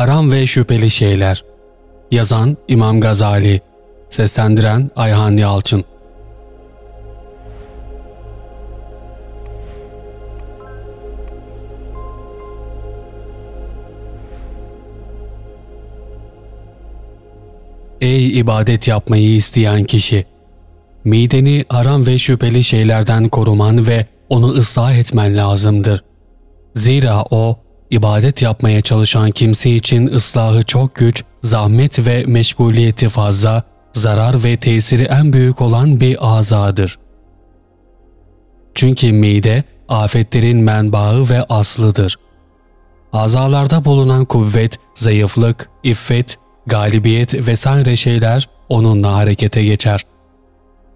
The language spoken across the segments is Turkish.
Haram ve Şüpheli Şeyler Yazan İmam Gazali Seslendiren Ayhan Yalçın Ey ibadet yapmayı isteyen kişi! Mideni haram ve şüpheli şeylerden koruman ve onu ıslah etmen lazımdır. Zira o, ibadet yapmaya çalışan kimse için ıslahı çok güç, zahmet ve meşguliyeti fazla, zarar ve tesiri en büyük olan bir azadır. Çünkü mide, afetlerin menbaı ve aslıdır. Azalarda bulunan kuvvet, zayıflık, iffet, galibiyet vesaire şeyler onunla harekete geçer.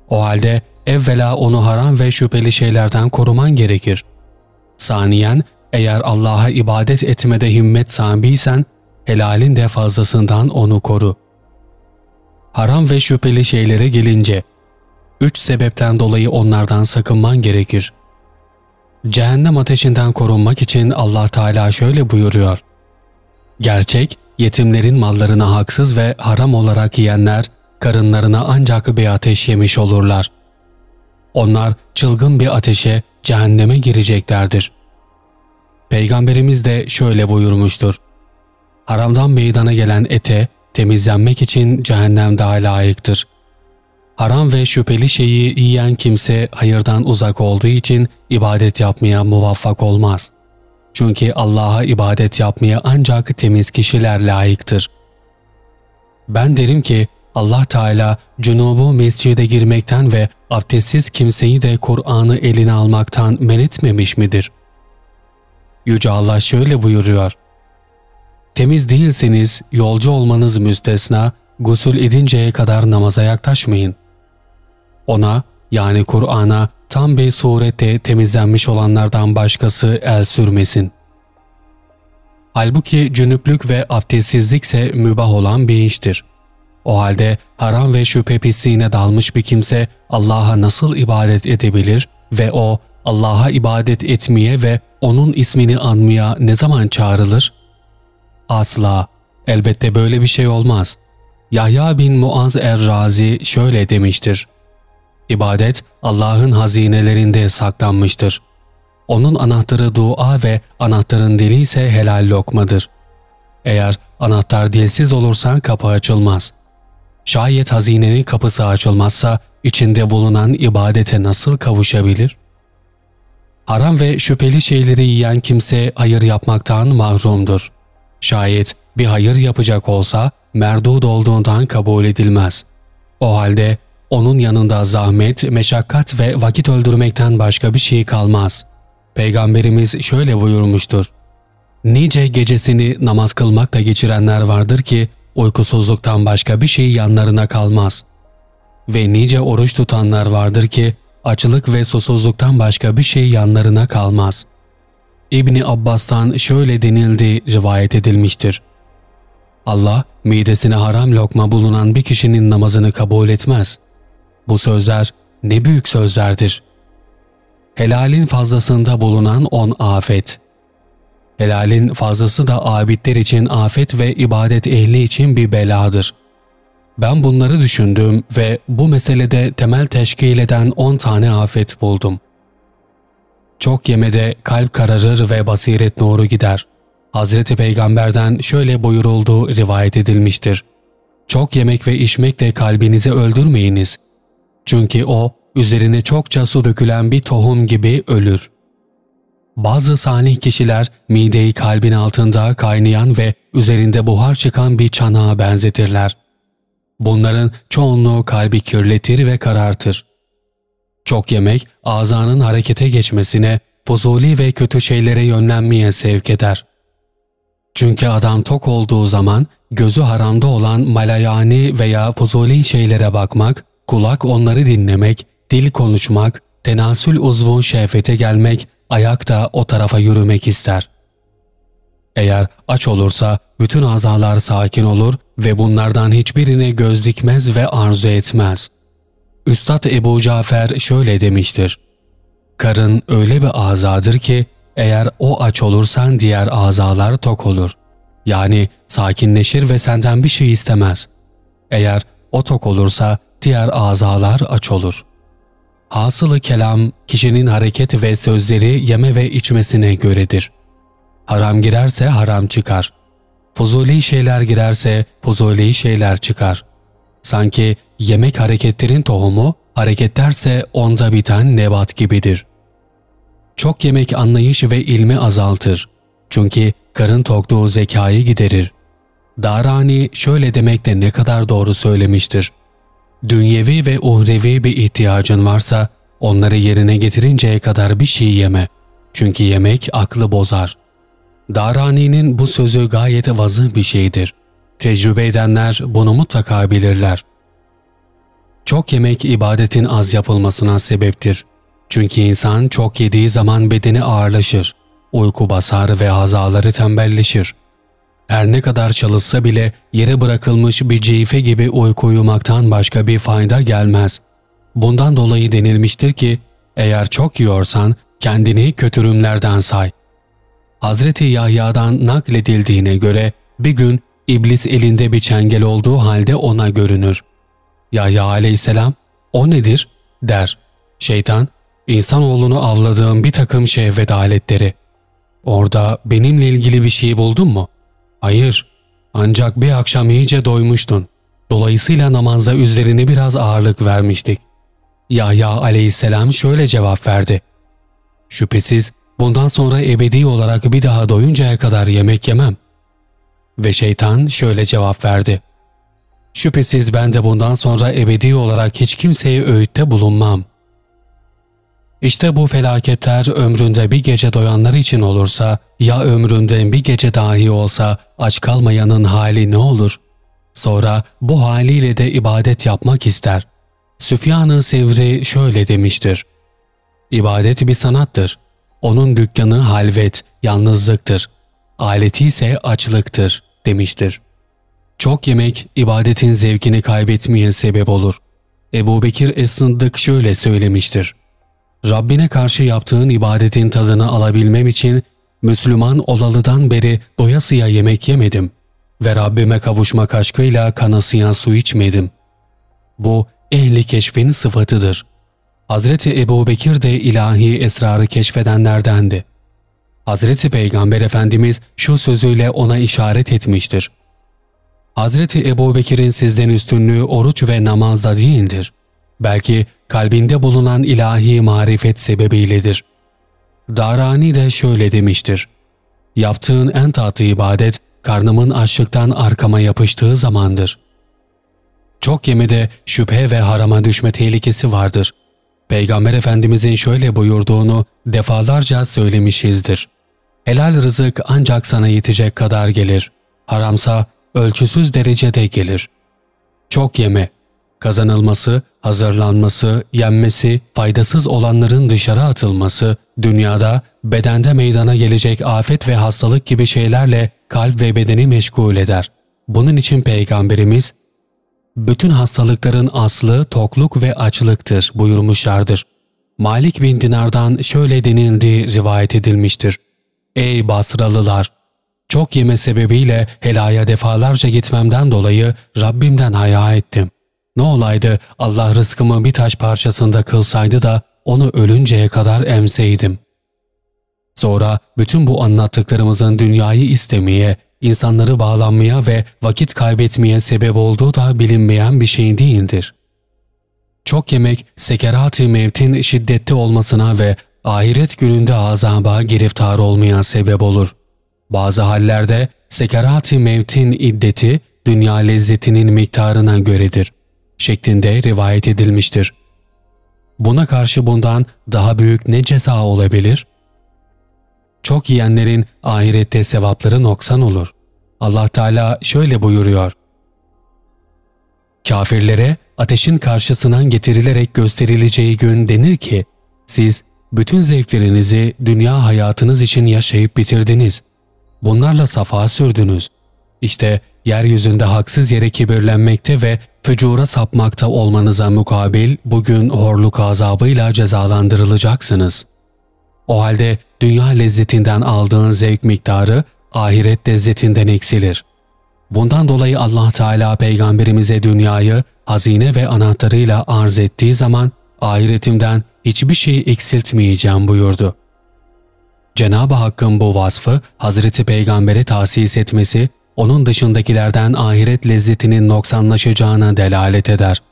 O halde evvela onu haram ve şüpheli şeylerden koruman gerekir. Saniyen, eğer Allah'a ibadet etmede himmet sahibiysen, helalin de fazlasından onu koru. Haram ve şüpheli şeylere gelince, üç sebepten dolayı onlardan sakınman gerekir. Cehennem ateşinden korunmak için Allah Teala şöyle buyuruyor. Gerçek, yetimlerin mallarını haksız ve haram olarak yiyenler, karınlarına ancak bir ateş yemiş olurlar. Onlar çılgın bir ateşe, cehenneme gireceklerdir. Peygamberimiz de şöyle buyurmuştur. Haramdan meydana gelen ete temizlenmek için cehennem daha layıktır. Haram ve şüpheli şeyi yiyen kimse hayırdan uzak olduğu için ibadet yapmaya muvaffak olmaz. Çünkü Allah'a ibadet yapmaya ancak temiz kişiler layıktır. Ben derim ki Allah Teala cunubu mescide girmekten ve abdestsiz kimseyi de Kur'an'ı eline almaktan men etmemiş midir? Yüce Allah şöyle buyuruyor. Temiz değilseniz yolcu olmanız müstesna, gusül edinceye kadar namaza yaklaşmayın. Ona yani Kur'an'a tam bir surette temizlenmiş olanlardan başkası el sürmesin. Halbuki cünüplük ve abdestsizlikse mübah olan bir iştir. O halde haram ve şüphe pisliğine dalmış bir kimse Allah'a nasıl ibadet edebilir ve o Allah'a ibadet etmeye ve O'nun ismini anmaya ne zaman çağrılır? Asla, elbette böyle bir şey olmaz. Yahya bin Muaz er-Razi şöyle demiştir. İbadet Allah'ın hazinelerinde saklanmıştır. Onun anahtarı dua ve anahtarın dili ise helal lokmadır. Eğer anahtar dilsiz olursa kapı açılmaz.'' Şayet hazinenin kapısı açılmazsa içinde bulunan ibadete nasıl kavuşabilir? Haram ve şüpheli şeyleri yiyen kimse hayır yapmaktan mahrumdur. Şayet bir hayır yapacak olsa merdud olduğundan kabul edilmez. O halde onun yanında zahmet, meşakkat ve vakit öldürmekten başka bir şey kalmaz. Peygamberimiz şöyle buyurmuştur. Nice gecesini namaz kılmakla geçirenler vardır ki uykusuzluktan başka bir şey yanlarına kalmaz. Ve nice oruç tutanlar vardır ki açlık ve susuzluktan başka bir şey yanlarına kalmaz. İbni Abbas'tan şöyle denildi rivayet edilmiştir. Allah midesine haram lokma bulunan bir kişinin namazını kabul etmez. Bu sözler ne büyük sözlerdir. Helalin fazlasında bulunan on afet. Helalin fazlası da abidler için afet ve ibadet ehli için bir beladır. Ben bunları düşündüm ve bu meselede temel teşkil eden 10 tane afet buldum. Çok yemede kalp kararır ve basiret nuru gider. Hazreti Peygamber'den şöyle buyurulduğu rivayet edilmiştir. Çok yemek ve içmek de kalbinizi öldürmeyiniz. Çünkü o, üzerine çokça su dökülen bir tohum gibi ölür. Bazı salih kişiler mideyi kalbin altında kaynayan ve üzerinde buhar çıkan bir çanağa benzetirler. Bunların çoğunluğu kalbi kirletir ve karartır. Çok yemek ağzanın harekete geçmesine, fuzuli ve kötü şeylere yönlenmeye sevk eder. Çünkü adam tok olduğu zaman gözü haramda olan malayani veya fuzuli şeylere bakmak, kulak onları dinlemek, dil konuşmak, tenasül uzvun şehvete gelmek ayak da o tarafa yürümek ister. Eğer aç olursa bütün azalar sakin olur ve bunlardan hiçbirine göz dikmez ve arzu etmez. Üstad Ebu Cafer şöyle demiştir. Karın öyle bir azadır ki eğer o aç olursan diğer azalar tok olur. Yani sakinleşir ve senden bir şey istemez. Eğer o tok olursa diğer azalar aç olur. Hasılı kelam kişinin hareket ve sözleri yeme ve içmesine göredir. Haram girerse haram çıkar. Fuzuli şeyler girerse fuzuli şeyler çıkar. Sanki yemek hareketlerin tohumu, hareketlerse onda biten nebat gibidir. Çok yemek anlayış ve ilmi azaltır. Çünkü karın tokluğu zekayı giderir. Darani şöyle demekle ne kadar doğru söylemiştir. Dünyevi ve uhrevi bir ihtiyacın varsa onları yerine getirinceye kadar bir şey yeme. Çünkü yemek aklı bozar. Darani'nin bu sözü gayet vazı bir şeydir. Tecrübe edenler bunu mutlaka bilirler. Çok yemek ibadetin az yapılmasına sebeptir. Çünkü insan çok yediği zaman bedeni ağırlaşır, uyku basar ve azaları tembelleşir. Her ne kadar çalışsa bile yere bırakılmış bir ceyfe gibi uyku uyumaktan başka bir fayda gelmez. Bundan dolayı denilmiştir ki, eğer çok yiyorsan kendini kötürümlerden say. Hazreti Yahya'dan nakledildiğine göre bir gün iblis elinde bir çengel olduğu halde ona görünür. Yahya aleyhisselam, o nedir? der. Şeytan, insanoğlunu avladığım bir takım şehvet aletleri. Orada benimle ilgili bir şey buldun mu? Hayır, ancak bir akşam iyice doymuştun. Dolayısıyla namazda üzerine biraz ağırlık vermiştik. Yahya aleyhisselam şöyle cevap verdi. Şüphesiz bundan sonra ebedi olarak bir daha doyuncaya kadar yemek yemem. Ve şeytan şöyle cevap verdi. Şüphesiz ben de bundan sonra ebedi olarak hiç kimseye öğütte bulunmam. İşte bu felaketler ömründe bir gece doyanlar için olursa, ya ömründe bir gece dahi olsa aç kalmayanın hali ne olur? Sonra bu haliyle de ibadet yapmak ister. Süfyan-ı Sevri şöyle demiştir. İbadet bir sanattır. Onun dükkanı halvet, yalnızlıktır. Aleti ise açlıktır demiştir. Çok yemek ibadetin zevkini kaybetmeye sebep olur. Ebu Bekir Es-Sıddık şöyle söylemiştir. Rabbine karşı yaptığın ibadetin tadını alabilmem için Müslüman olalıdan beri doyasıya yemek yemedim ve Rabbime kavuşmak aşkıyla kanasıya su içmedim. Bu ehli keşfin sıfatıdır. Hazreti Ebu Bekir de ilahi esrarı keşfedenlerdendi. Hazreti Peygamber Efendimiz şu sözüyle ona işaret etmiştir. Hazreti Ebu Bekir'in sizden üstünlüğü oruç ve namazda değildir. Belki kalbinde bulunan ilahi marifet sebebiyledir. Darani de şöyle demiştir. Yaptığın en tatlı ibadet, karnımın açlıktan arkama yapıştığı zamandır. Çok yemede şüphe ve harama düşme tehlikesi vardır. Peygamber Efendimizin şöyle buyurduğunu defalarca söylemişizdir. Helal rızık ancak sana yetecek kadar gelir. Haramsa ölçüsüz derecede gelir. Çok yeme, kazanılması, hazırlanması, yenmesi, faydasız olanların dışarı atılması, dünyada, bedende meydana gelecek afet ve hastalık gibi şeylerle kalp ve bedeni meşgul eder. Bunun için Peygamberimiz, bütün hastalıkların aslı tokluk ve açlıktır buyurmuşlardır. Malik bin Dinar'dan şöyle denildiği rivayet edilmiştir. Ey Basralılar! Çok yeme sebebiyle helaya defalarca gitmemden dolayı Rabbimden haya ettim. Ne olaydı Allah rızkımı bir taş parçasında kılsaydı da onu ölünceye kadar emseydim. Sonra bütün bu anlattıklarımızın dünyayı istemeye, insanları bağlanmaya ve vakit kaybetmeye sebep olduğu da bilinmeyen bir şey değildir. Çok yemek, sekerat-ı mevtin şiddetli olmasına ve ahiret gününde azaba giriftar olmaya sebep olur. Bazı hallerde sekerat-ı mevtin iddeti, dünya lezzetinin miktarına göredir şeklinde rivayet edilmiştir. Buna karşı bundan daha büyük ne ceza olabilir? Çok yiyenlerin ahirette sevapları noksan olur. Allah Teala şöyle buyuruyor. Kafirlere ateşin karşısından getirilerek gösterileceği gün denir ki, siz bütün zevklerinizi dünya hayatınız için yaşayıp bitirdiniz. Bunlarla safa sürdünüz. İşte yeryüzünde haksız yere kibirlenmekte ve fücura sapmakta olmanıza mukabil bugün horluk azabıyla cezalandırılacaksınız. O halde dünya lezzetinden aldığın zevk miktarı ahiret lezzetinden eksilir. Bundan dolayı Allah Teala peygamberimize dünyayı hazine ve anahtarıyla arz ettiği zaman ahiretimden hiçbir şeyi eksiltmeyeceğim buyurdu. Cenab-ı Hakk'ın bu vasfı Hazreti Peygamber'e tahsis etmesi, onun dışındakilerden ahiret lezzetinin noksanlaşacağına delalet eder.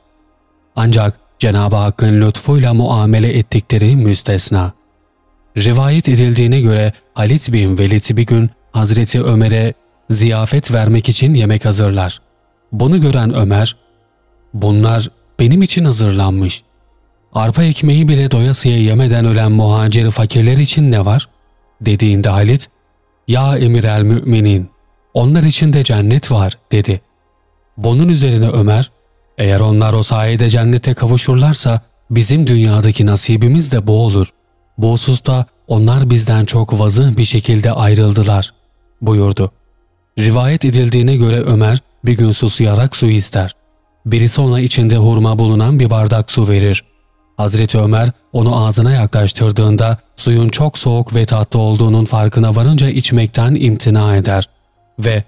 Ancak Cenab-ı Hakk'ın lütfuyla muamele ettikleri müstesna. Rivayet edildiğine göre Halit bin Velid bir gün Hazreti Ömer'e ziyafet vermek için yemek hazırlar. Bunu gören Ömer, ''Bunlar benim için hazırlanmış. Arpa ekmeği bile doyasıya yemeden ölen muhacir fakirler için ne var?'' dediğinde Halit, ''Ya emir el müminin, onlar için de cennet var.'' dedi. Bunun üzerine Ömer, ''Eğer onlar o sayede cennete kavuşurlarsa bizim dünyadaki nasibimiz de bu olur. Bu hususta onlar bizden çok vazı bir şekilde ayrıldılar.'' Buyurdu. Rivayet edildiğine göre Ömer bir gün susayarak su ister. Birisi ona içinde hurma bulunan bir bardak su verir. Hazreti Ömer onu ağzına yaklaştırdığında suyun çok soğuk ve tatlı olduğunun farkına varınca içmekten imtina eder. Ve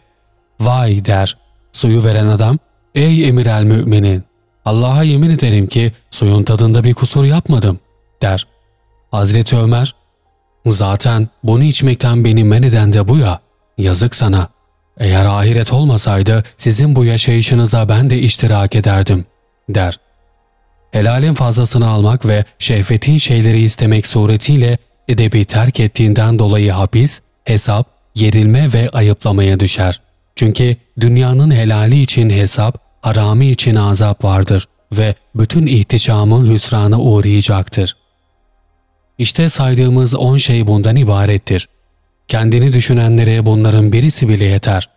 ''Vay'' der. Suyu veren adam ''Ey emir el müminin, Allah'a yemin ederim ki suyun tadında bir kusur yapmadım.'' der. Hazreti Ömer ''Zaten bunu içmekten beni men eden de bu ya, yazık sana. Eğer ahiret olmasaydı sizin bu yaşayışınıza ben de iştirak ederdim, der. Helalin fazlasını almak ve şehvetin şeyleri istemek suretiyle edebi terk ettiğinden dolayı hapis, hesap, yerilme ve ayıplamaya düşer. Çünkü dünyanın helali için hesap, harami için azap vardır ve bütün ihtişamı hüsrana uğrayacaktır. İşte saydığımız on şey bundan ibarettir. Kendini düşünenlere bunların birisi bile yeter.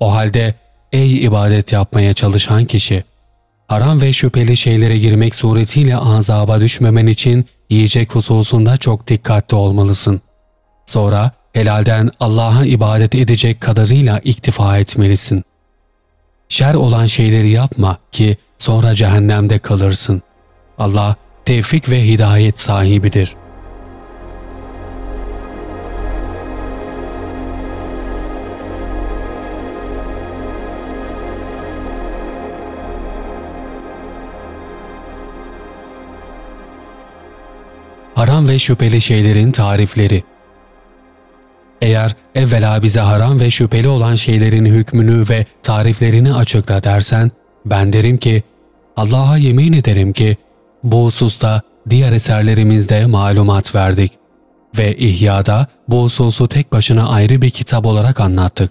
O halde ey ibadet yapmaya çalışan kişi, haram ve şüpheli şeylere girmek suretiyle azaba düşmemen için yiyecek hususunda çok dikkatli olmalısın. Sonra helalden Allah'a ibadet edecek kadarıyla iktifa etmelisin. Şer olan şeyleri yapma ki sonra cehennemde kalırsın. Allah tevfik ve hidayet sahibidir.'' Haram ve şüpheli şeylerin tarifleri Eğer evvela bize haram ve şüpheli olan şeylerin hükmünü ve tariflerini açıkla dersen, ben derim ki, Allah'a yemin ederim ki, bu hususta diğer eserlerimizde malumat verdik ve İhya'da bu hususu tek başına ayrı bir kitap olarak anlattık.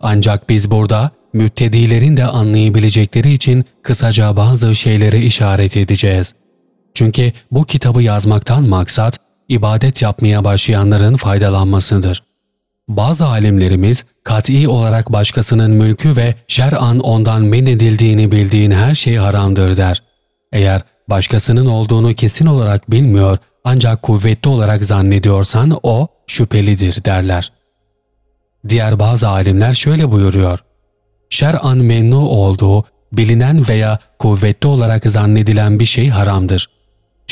Ancak biz burada müttedilerin de anlayabilecekleri için kısaca bazı şeyleri işaret edeceğiz.'' Çünkü bu kitabı yazmaktan maksat, ibadet yapmaya başlayanların faydalanmasıdır. Bazı alimlerimiz kat'i olarak başkasının mülkü ve şer'an ondan men edildiğini bildiğin her şey haramdır der. Eğer başkasının olduğunu kesin olarak bilmiyor ancak kuvvetli olarak zannediyorsan o şüphelidir derler. Diğer bazı alimler şöyle buyuruyor. Şer'an mennu olduğu, bilinen veya kuvvetli olarak zannedilen bir şey haramdır.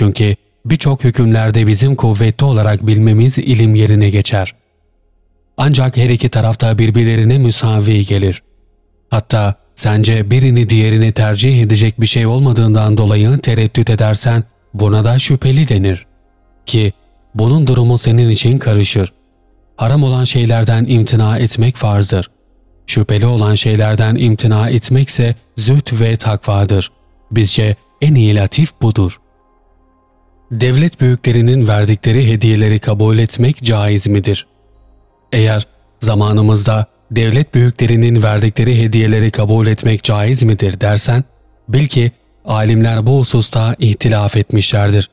Çünkü birçok hükümlerde bizim kuvvetli olarak bilmemiz ilim yerine geçer. Ancak her iki tarafta birbirlerine müsavi gelir. Hatta sence birini diğerini tercih edecek bir şey olmadığından dolayı tereddüt edersen buna da şüpheli denir. Ki bunun durumu senin için karışır. Haram olan şeylerden imtina etmek farzdır. Şüpheli olan şeylerden imtina etmekse züht ve takvadır. Bizce en iyi latif budur.'' Devlet büyüklerinin verdikleri hediyeleri kabul etmek caiz midir? Eğer zamanımızda devlet büyüklerinin verdikleri hediyeleri kabul etmek caiz midir dersen, bil ki alimler bu hususta ihtilaf etmişlerdir.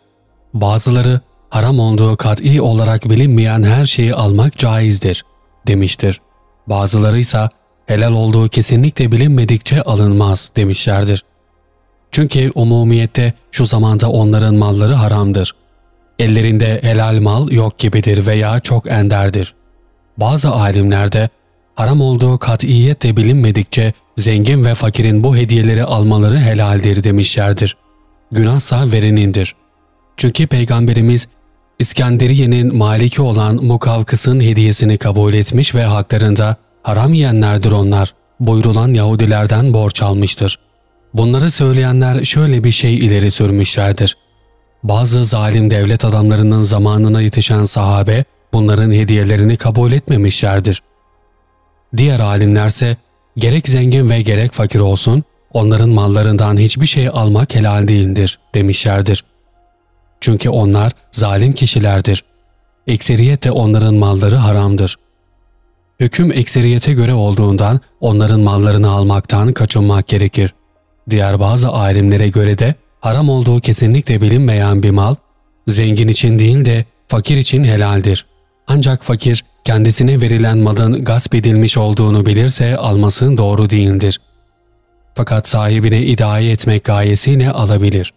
Bazıları haram olduğu kat'i olarak bilinmeyen her şeyi almak caizdir demiştir. Bazıları ise helal olduğu kesinlikle bilinmedikçe alınmaz demişlerdir. Çünkü umumiyette şu zamanda onların malları haramdır. Ellerinde helal mal yok gibidir veya çok enderdir. Bazı alimlerde haram olduğu katiyetle bilinmedikçe zengin ve fakirin bu hediyeleri almaları helaldir demişlerdir. Günahsa verenindir. Çünkü Peygamberimiz İskenderiye'nin maliki olan Mukavkıs'ın hediyesini kabul etmiş ve haklarında haram yiyenlerdir onlar, buyrulan Yahudilerden borç almıştır. Bunları söyleyenler şöyle bir şey ileri sürmüşlerdir. Bazı zalim devlet adamlarının zamanına yetişen sahabe bunların hediyelerini kabul etmemişlerdir. Diğer alimlerse gerek zengin ve gerek fakir olsun onların mallarından hiçbir şey almak helal değildir demişlerdir. Çünkü onlar zalim kişilerdir. Ekseriyet de onların malları haramdır. Hüküm ekseriyete göre olduğundan onların mallarını almaktan kaçınmak gerekir. Diğer bazı alimlere göre de haram olduğu kesinlikle bilinmeyen bir mal, zengin için değil de fakir için helaldir. Ancak fakir kendisine verilen malın gasp edilmiş olduğunu bilirse alması doğru değildir. Fakat sahibine idare etmek gayesiyle alabilir.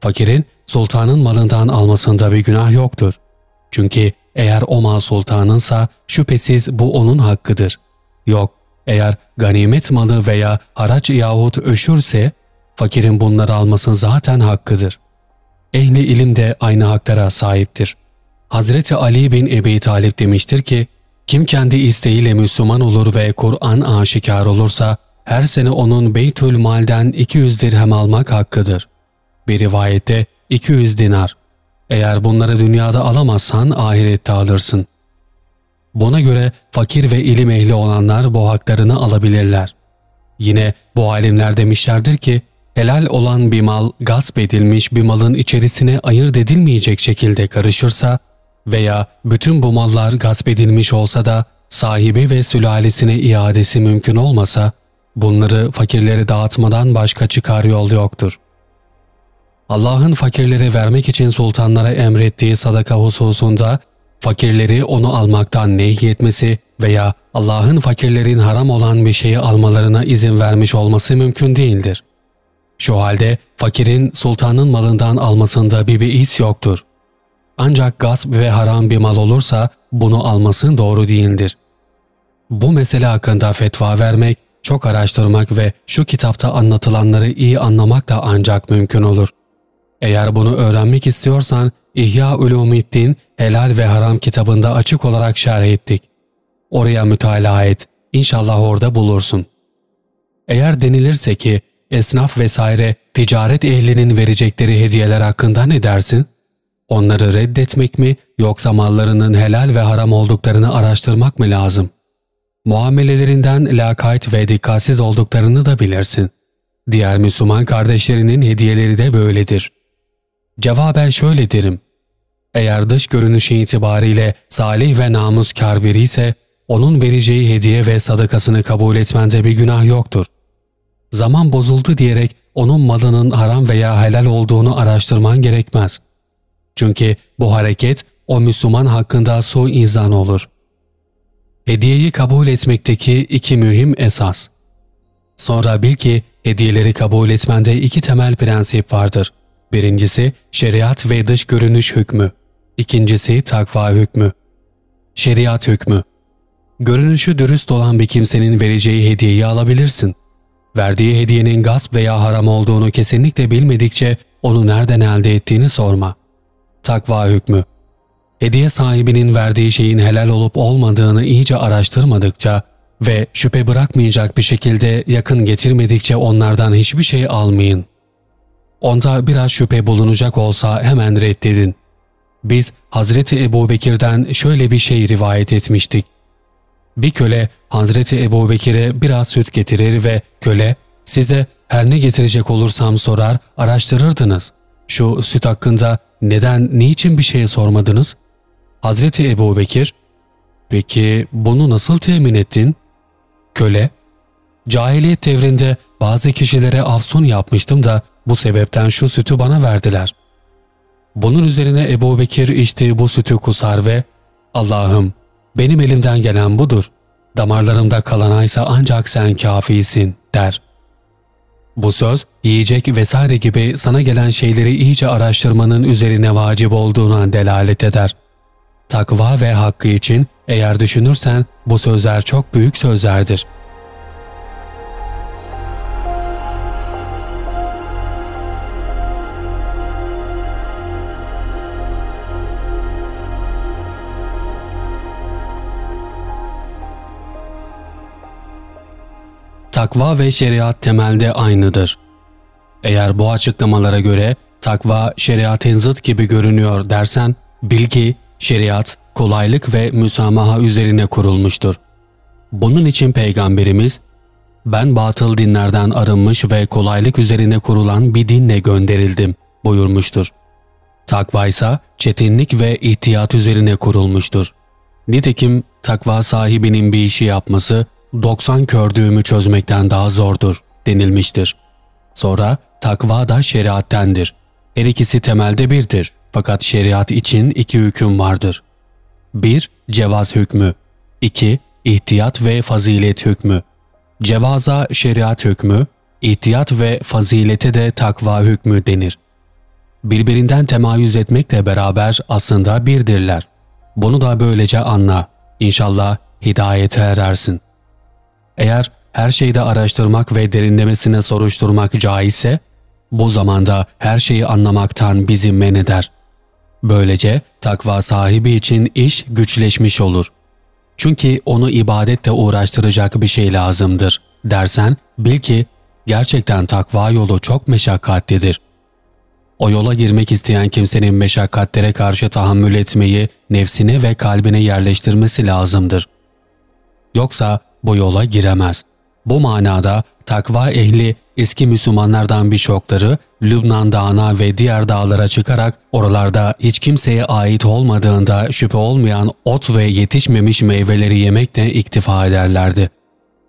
Fakirin sultanın malından almasında bir günah yoktur. Çünkü eğer o mal sultanınsa şüphesiz bu onun hakkıdır. Yok, eğer ganimet malı veya haraç yahut öşürse fakirin bunları alması zaten hakkıdır. Ehli ilim de aynı haklara sahiptir. Hazreti Ali bin Ebi Talip demiştir ki, kim kendi isteğiyle Müslüman olur ve Kur'an aşikar olursa, her sene onun Beytül Mal'den 200 dirhem almak hakkıdır. Bir rivayette 200 dinar. Eğer bunları dünyada alamazsan ahirette alırsın. Buna göre fakir ve ilim ehli olanlar bu haklarını alabilirler. Yine bu alimler demişlerdir ki, helal olan bir mal gasp edilmiş bir malın içerisine ayırt edilmeyecek şekilde karışırsa veya bütün bu mallar gasp edilmiş olsa da sahibi ve sülalesine iadesi mümkün olmasa, bunları fakirlere dağıtmadan başka çıkar yol yoktur. Allah'ın fakirlere vermek için sultanlara emrettiği sadaka hususunda fakirleri onu almaktan nehyetmesi veya Allah'ın fakirlerin haram olan bir şeyi almalarına izin vermiş olması mümkün değildir. Şu halde fakirin sultanın malından almasında bir beis yoktur. Ancak gasp ve haram bir mal olursa bunu almasın doğru değildir. Bu mesele hakkında fetva vermek, çok araştırmak ve şu kitapta anlatılanları iyi anlamak da ancak mümkün olur. Eğer bunu öğrenmek istiyorsan İhya Ulumiddin Helal ve Haram kitabında açık olarak şerh ettik. Oraya mütalaa et. İnşallah orada bulursun. Eğer denilirse ki esnaf vesaire ticaret ehlinin verecekleri hediyeler hakkında ne dersin? Onları reddetmek mi yoksa mallarının helal ve haram olduklarını araştırmak mı lazım? Muamelelerinden lakayt ve dikkatsiz olduklarını da bilirsin. Diğer Müslüman kardeşlerinin hediyeleri de böyledir. Cevaben şöyle derim. Eğer dış görünüşü itibariyle salih ve namuskar biri ise onun vereceği hediye ve sadakasını kabul etmende bir günah yoktur. Zaman bozuldu diyerek onun malının haram veya helal olduğunu araştırman gerekmez. Çünkü bu hareket o Müslüman hakkında su izan olur. Hediyeyi kabul etmekteki iki mühim esas. Sonra bil ki hediyeleri kabul etmende iki temel prensip vardır. Birincisi şeriat ve dış görünüş hükmü. İkincisi takva hükmü. Şeriat hükmü. Görünüşü dürüst olan bir kimsenin vereceği hediyeyi alabilirsin. Verdiği hediyenin gasp veya haram olduğunu kesinlikle bilmedikçe onu nereden elde ettiğini sorma. Takva hükmü. Hediye sahibinin verdiği şeyin helal olup olmadığını iyice araştırmadıkça ve şüphe bırakmayacak bir şekilde yakın getirmedikçe onlardan hiçbir şey almayın. Onda biraz şüphe bulunacak olsa hemen reddedin. Biz Hazreti Ebu Bekir'den şöyle bir şey rivayet etmiştik. Bir köle Hazreti Ebu Bekir'e biraz süt getirir ve köle size her ne getirecek olursam sorar araştırırdınız. Şu süt hakkında neden, niçin bir şey sormadınız? Hazreti Ebu Bekir, peki bunu nasıl temin ettin? Köle, cahiliyet devrinde bazı kişilere afsun yapmıştım da bu sebepten şu sütü bana verdiler. Bunun üzerine Ebu Bekir içtiği bu sütü kusar ve Allah'ım benim elimden gelen budur. Damarlarımda kalanaysa ancak sen kafisin der. Bu söz yiyecek vesaire gibi sana gelen şeyleri iyice araştırmanın üzerine vacip olduğuna delalet eder. Takva ve hakkı için eğer düşünürsen bu sözler çok büyük sözlerdir.'' Takva ve şeriat temelde aynıdır. Eğer bu açıklamalara göre takva şeriatın zıt gibi görünüyor dersen, bil ki şeriat kolaylık ve müsamaha üzerine kurulmuştur. Bunun için Peygamberimiz, ben batıl dinlerden arınmış ve kolaylık üzerine kurulan bir dinle gönderildim buyurmuştur. Takva ise çetinlik ve ihtiyat üzerine kurulmuştur. Nitekim takva sahibinin bir işi yapması 90 kördüğümü çözmekten daha zordur denilmiştir. Sonra takva da şeriattendir. Her ikisi temelde birdir fakat şeriat için iki hüküm vardır. 1. Cevaz hükmü 2. İhtiyat ve fazilet hükmü Cevaza şeriat hükmü, ihtiyat ve fazilete de takva hükmü denir. Birbirinden temayüz etmekle beraber aslında birdirler. Bunu da böylece anla. İnşallah hidayete erersin. Eğer her şeyde araştırmak ve derinlemesine soruşturmak caizse, bu zamanda her şeyi anlamaktan bizi men eder. Böylece takva sahibi için iş güçleşmiş olur. Çünkü onu ibadetle uğraştıracak bir şey lazımdır dersen bil ki gerçekten takva yolu çok meşakkatlidir. O yola girmek isteyen kimsenin meşakkatlere karşı tahammül etmeyi nefsine ve kalbine yerleştirmesi lazımdır. Yoksa bu yola giremez. Bu manada takva ehli eski Müslümanlardan birçokları Lübnan Dağı'na ve diğer dağlara çıkarak oralarda hiç kimseye ait olmadığında şüphe olmayan ot ve yetişmemiş meyveleri yemekle iktifa ederlerdi.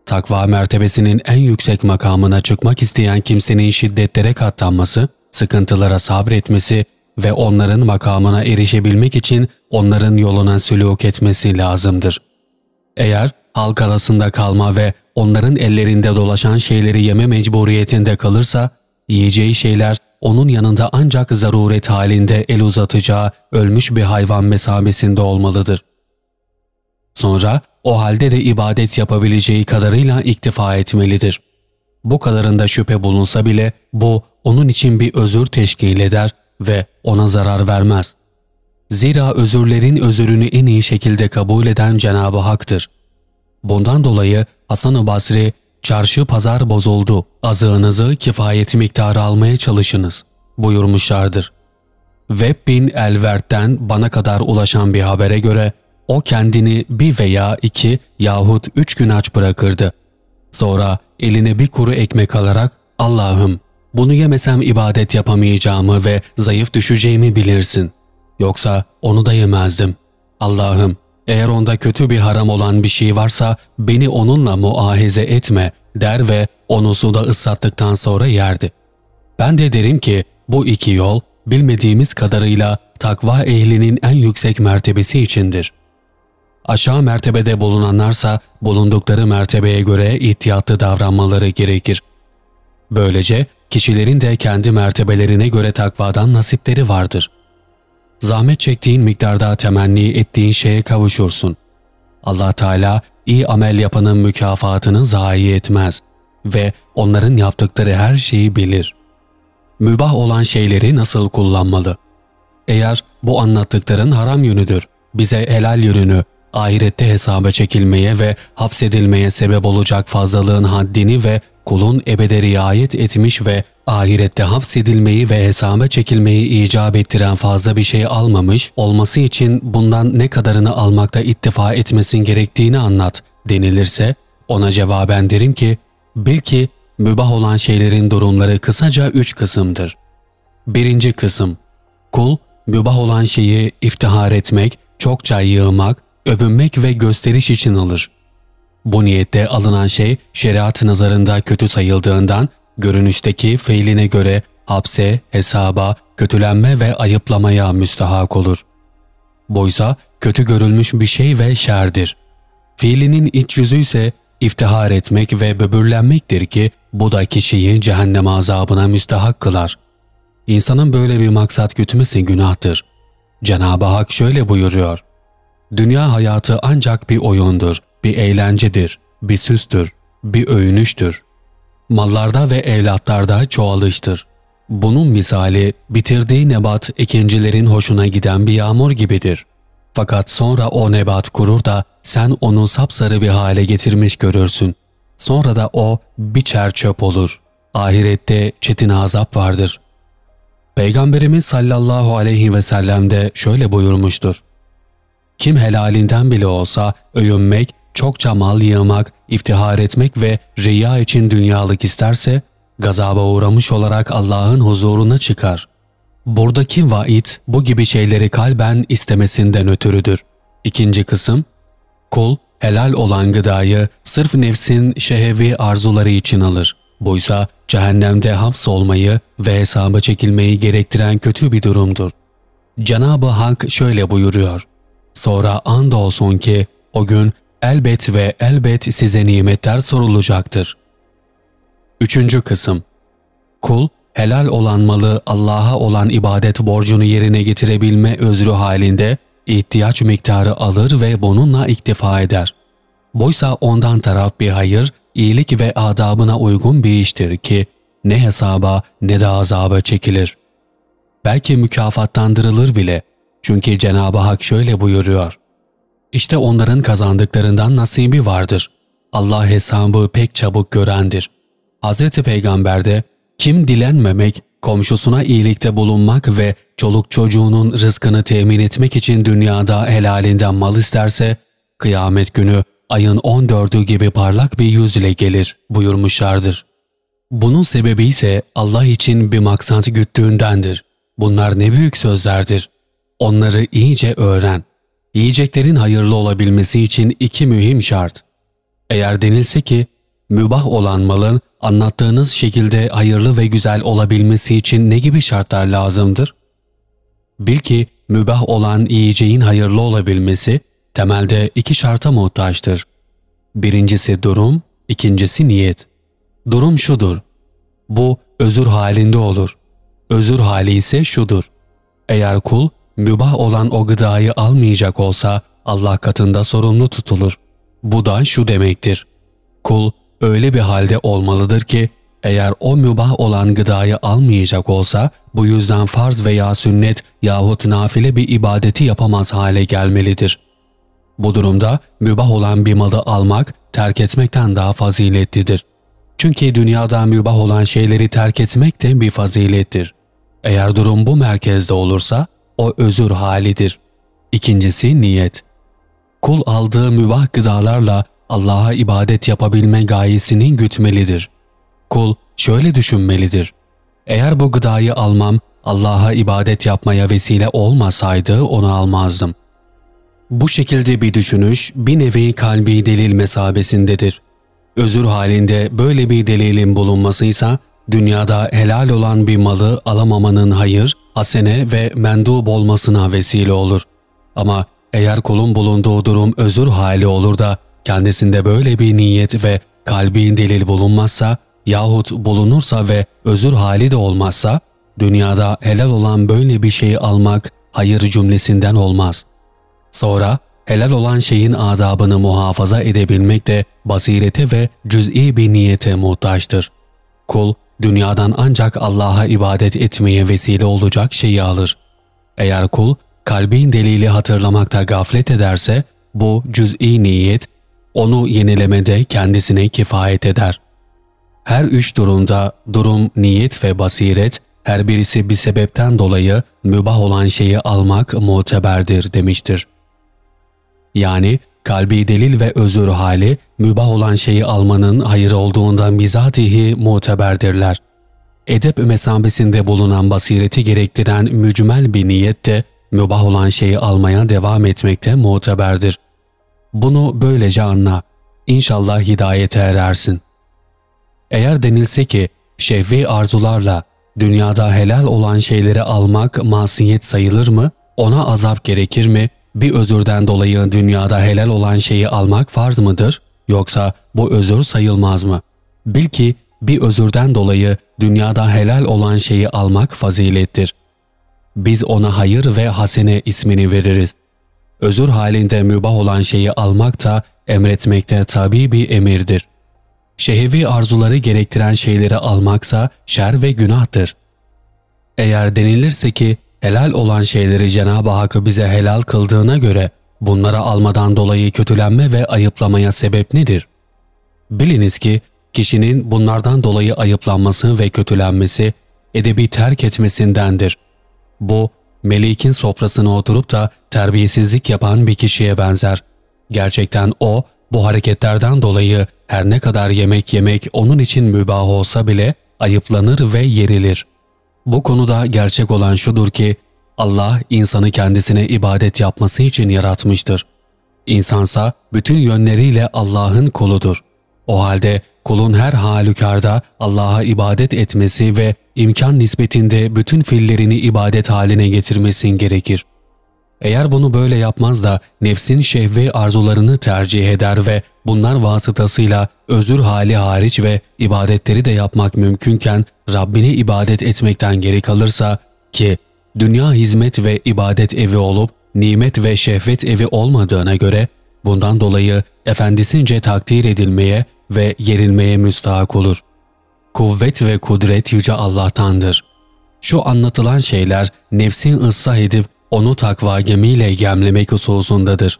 Takva mertebesinin en yüksek makamına çıkmak isteyen kimsenin şiddetlere katlanması, sıkıntılara sabretmesi ve onların makamına erişebilmek için onların yoluna sülûk etmesi lazımdır. Eğer halk arasında kalma ve onların ellerinde dolaşan şeyleri yeme mecburiyetinde kalırsa, yiyeceği şeyler onun yanında ancak zaruret halinde el uzatacağı ölmüş bir hayvan mesabesinde olmalıdır. Sonra o halde de ibadet yapabileceği kadarıyla iktifa etmelidir. Bu kadarında şüphe bulunsa bile bu onun için bir özür teşkil eder ve ona zarar vermez. Zira özürlerin özürünü en iyi şekilde kabul eden Cenab-ı Hak'tır. Bundan dolayı Hasan-ı Basri, çarşı pazar bozuldu, azığınızı kifayet miktarı almaya çalışınız buyurmuşlardır. Web bin Elvert'ten bana kadar ulaşan bir habere göre o kendini bir veya iki yahut üç gün aç bırakırdı. Sonra eline bir kuru ekmek alarak Allah'ım bunu yemesem ibadet yapamayacağımı ve zayıf düşeceğimi bilirsin. Yoksa onu da yemezdim. Allah'ım eğer onda kötü bir haram olan bir şey varsa beni onunla muahize etme der ve onu suda ıslattıktan sonra yerdi. Ben de derim ki bu iki yol bilmediğimiz kadarıyla takva ehlinin en yüksek mertebesi içindir. Aşağı mertebede bulunanlarsa bulundukları mertebeye göre ihtiyatlı davranmaları gerekir. Böylece kişilerin de kendi mertebelerine göre takvadan nasipleri vardır. Zahmet çektiğin miktarda temenni ettiğin şeye kavuşursun. allah Teala iyi amel yapanın mükafatını zayi etmez ve onların yaptıkları her şeyi bilir. Mübah olan şeyleri nasıl kullanmalı? Eğer bu anlattıkların haram yönüdür, bize helal yönünü, ahirette hesaba çekilmeye ve hapsedilmeye sebep olacak fazlalığın haddini ve kulun ebede riayet etmiş ve ahirette hapsedilmeyi ve hesaba çekilmeyi icap ettiren fazla bir şey almamış olması için bundan ne kadarını almakta ittifa etmesin gerektiğini anlat denilirse ona cevaben derim ki bil ki mübah olan şeylerin durumları kısaca üç kısımdır. Birinci kısım Kul mübah olan şeyi iftihar etmek, çokça yığmak, övünmek ve gösteriş için alır. Bu niyette alınan şey şeriat nazarında kötü sayıldığından görünüşteki feiline göre hapse, hesaba, kötülenme ve ayıplamaya müstahak olur. Boysa kötü görülmüş bir şey ve şerdir. Fiilinin iç yüzü ise iftihar etmek ve böbürlenmektir ki bu da kişiyi cehennem azabına müstahak kılar. İnsanın böyle bir maksat gütmesi günahtır. Cenab-ı Hak şöyle buyuruyor. Dünya hayatı ancak bir oyundur, bir eğlencedir, bir süstür, bir övünüştür. Mallarda ve evlatlarda çoğalıştır. Bunun misali bitirdiği nebat ekincilerin hoşuna giden bir yağmur gibidir. Fakat sonra o nebat kurur da sen onu sapsarı bir hale getirmiş görürsün. Sonra da o biçer çöp olur. Ahirette çetin azap vardır. Peygamberimiz sallallahu aleyhi ve sellem de şöyle buyurmuştur. Kim helalinden bile olsa övünmek, çokça mal yığmak, iftihar etmek ve riya için dünyalık isterse, gazaba uğramış olarak Allah'ın huzuruna çıkar. Buradaki vaid bu gibi şeyleri kalben istemesinden ötürüdür. İkinci kısım, kul helal olan gıdayı sırf nefsin şehevi arzuları için alır. Buysa cehennemde hapsolmayı ve hesaba çekilmeyi gerektiren kötü bir durumdur. Cenab-ı Hak şöyle buyuruyor. Sonra andolsun ki o gün elbet ve elbet size nimetler sorulacaktır. Üçüncü kısım Kul, helal olan malı Allah'a olan ibadet borcunu yerine getirebilme özrü halinde ihtiyaç miktarı alır ve bununla iktifa eder. Boysa ondan taraf bir hayır, iyilik ve adabına uygun bir iştir ki ne hesaba ne de azaba çekilir. Belki mükafatlandırılır bile. Çünkü Cenab-ı Hak şöyle buyuruyor. İşte onların kazandıklarından nasibi vardır. Allah hesabı pek çabuk görendir. Hz. Peygamber de kim dilenmemek, komşusuna iyilikte bulunmak ve çoluk çocuğunun rızkını temin etmek için dünyada helalinden mal isterse, kıyamet günü ayın 14'ü gibi parlak bir yüz ile gelir buyurmuşlardır. Bunun sebebi ise Allah için bir maksat güttüğündendir. Bunlar ne büyük sözlerdir. Onları iyice öğren. Yiyeceklerin hayırlı olabilmesi için iki mühim şart. Eğer denilse ki, mübah olan malın anlattığınız şekilde hayırlı ve güzel olabilmesi için ne gibi şartlar lazımdır? Bil ki mübah olan yiyeceğin hayırlı olabilmesi temelde iki şarta muhtaçtır. Birincisi durum, ikincisi niyet. Durum şudur. Bu özür halinde olur. Özür hali ise şudur. Eğer kul mübah olan o gıdayı almayacak olsa Allah katında sorumlu tutulur. Bu da şu demektir. Kul öyle bir halde olmalıdır ki eğer o mübah olan gıdayı almayacak olsa bu yüzden farz veya sünnet yahut nafile bir ibadeti yapamaz hale gelmelidir. Bu durumda mübah olan bir malı almak terk etmekten daha faziletlidir. Çünkü dünyada mübah olan şeyleri terk etmek de bir fazilettir. Eğer durum bu merkezde olursa o özür halidir. İkincisi niyet. Kul aldığı mübah gıdalarla Allah'a ibadet yapabilme gayesini gütmelidir. Kul şöyle düşünmelidir. Eğer bu gıdayı almam Allah'a ibadet yapmaya vesile olmasaydı onu almazdım. Bu şekilde bir düşünüş bir nevi kalbi delil mesabesindedir. Özür halinde böyle bir delilin bulunmasıysa dünyada helal olan bir malı alamamanın hayır, hasene ve mendub olmasına vesile olur. Ama eğer kulun bulunduğu durum özür hali olur da kendisinde böyle bir niyet ve kalbi delil bulunmazsa yahut bulunursa ve özür hali de olmazsa, dünyada helal olan böyle bir şeyi almak hayır cümlesinden olmaz. Sonra helal olan şeyin adabını muhafaza edebilmek de basirete ve cüz'i bir niyete muhtaçtır. Kul, dünyadan ancak Allah'a ibadet etmeye vesile olacak şeyi alır. Eğer kul, kalbin delili hatırlamakta gaflet ederse, bu cüz'i niyet, onu yenilemede kendisine kifayet eder. Her üç durumda durum, niyet ve basiret her birisi bir sebepten dolayı mübah olan şeyi almak muteberdir demiştir. Yani kalbi delil ve özür hali mübah olan şeyi almanın hayır olduğundan bizatihi muteberdirler. Edep mesabesinde bulunan basireti gerektiren mücmel bir niyet de mübah olan şeyi almaya devam etmekte muteberdir. Bunu böylece anla. İnşallah hidayete erersin. Eğer denilse ki şehvi arzularla dünyada helal olan şeyleri almak masiyet sayılır mı? Ona azap gerekir mi? Bir özürden dolayı dünyada helal olan şeyi almak farz mıdır? Yoksa bu özür sayılmaz mı? Bil ki bir özürden dolayı dünyada helal olan şeyi almak fazilettir. Biz ona hayır ve hasene ismini veririz. Özür halinde mübah olan şeyi almak da emretmekte tabi bir emirdir. Şehevi arzuları gerektiren şeyleri almaksa şer ve günahtır. Eğer denilirse ki helal olan şeyleri Cenab-ı Hak bize helal kıldığına göre bunları almadan dolayı kötülenme ve ayıplamaya sebep nedir? Biliniz ki kişinin bunlardan dolayı ayıplanması ve kötülenmesi, edebi terk etmesindendir. Bu, melikin sofrasına oturup da terbiyesizlik yapan bir kişiye benzer. Gerçekten o, bu hareketlerden dolayı her ne kadar yemek yemek onun için mübah olsa bile ayıplanır ve yerilir. Bu konuda gerçek olan şudur ki, Allah insanı kendisine ibadet yapması için yaratmıştır. İnsansa bütün yönleriyle Allah'ın kuludur. O halde kulun her halükarda Allah'a ibadet etmesi ve imkan nispetinde bütün fiillerini ibadet haline getirmesin gerekir. Eğer bunu böyle yapmaz da nefsin şehve arzularını tercih eder ve bunlar vasıtasıyla özür hali hariç ve ibadetleri de yapmak mümkünken Rabbine ibadet etmekten geri kalırsa ki dünya hizmet ve ibadet evi olup nimet ve şehvet evi olmadığına göre bundan dolayı efendisince takdir edilmeye ve yerilmeye müstahak olur. Kuvvet ve kudret yüce Allah'tandır. Şu anlatılan şeyler nefsi ıslah edip onu takva gemiyle gemlemek hususundadır.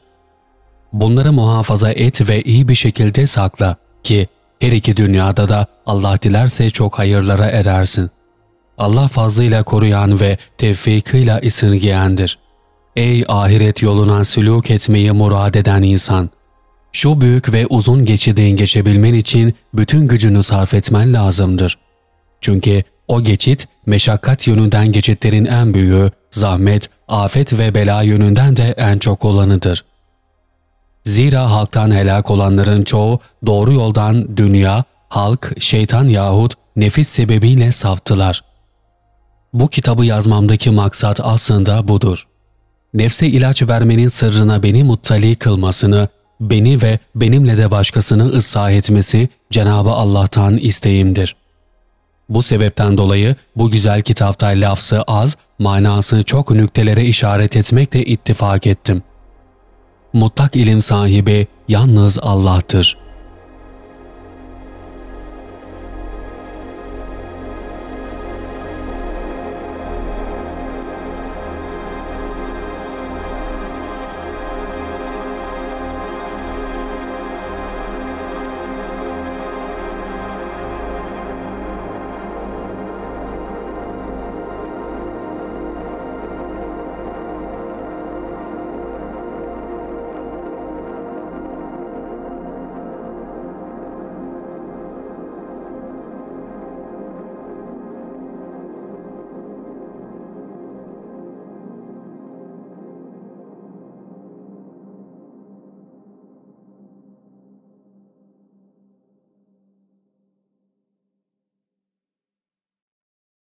Bunları muhafaza et ve iyi bir şekilde sakla ki her iki dünyada da Allah dilerse çok hayırlara erersin. Allah fazlıyla koruyan ve tevfikıyla esirgeyendir. Ey ahiret yoluna sülûk etmeyi murad eden insan! Şu büyük ve uzun geçidin geçebilmen için bütün gücünü sarf etmen lazımdır. Çünkü o geçit meşakkat yönünden geçitlerin en büyüğü, zahmet, afet ve bela yönünden de en çok olanıdır. Zira halktan helak olanların çoğu doğru yoldan dünya, halk, şeytan yahut nefis sebebiyle saptılar. Bu kitabı yazmamdaki maksat aslında budur. Nefse ilaç vermenin sırrına beni muttali kılmasını, beni ve benimle de başkasını ıslah etmesi Cenabı Allah'tan isteğimdir. Bu sebepten dolayı bu güzel kitapta lafzı az, manası çok nüktelere işaret etmekle ittifak ettim. Mutlak ilim sahibi yalnız Allah'tır.''